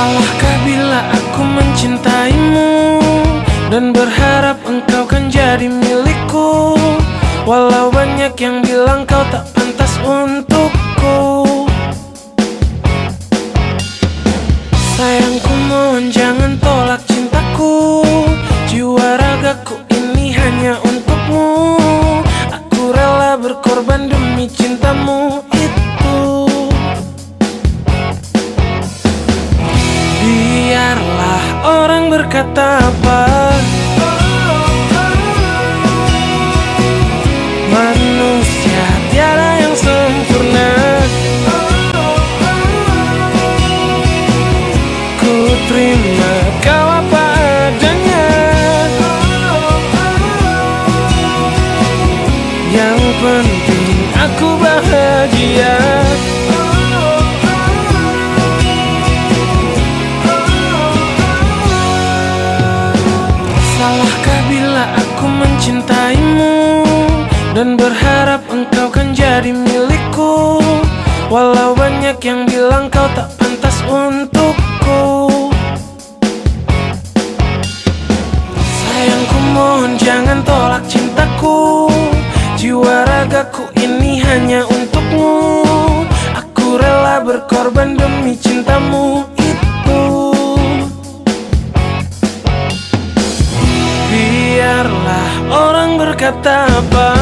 Salahkah bila aku mencintaimu? Dan berharap engkau kan jadi milikku. Walau banyak yang bilang kau tak pantas untukku. Sayangku mohon jangan tolak cintaku. Jiwa ragaku ini hanya untukmu. Aku rela berkorban demi cintamu. Orang berkata apa? Manusia tiada yang sempurna. Ku terima kau apa adanya. Yang penting berharap engkau kan jadi milikku. Walau banyak yang bilang kau tak pantas untukku. Sayangku mohon jangan tolak cintaku. Jiwa ragaku ini hanya untukmu. Aku rela berkorban demi cintamu itu. Biarlah orang berkata apa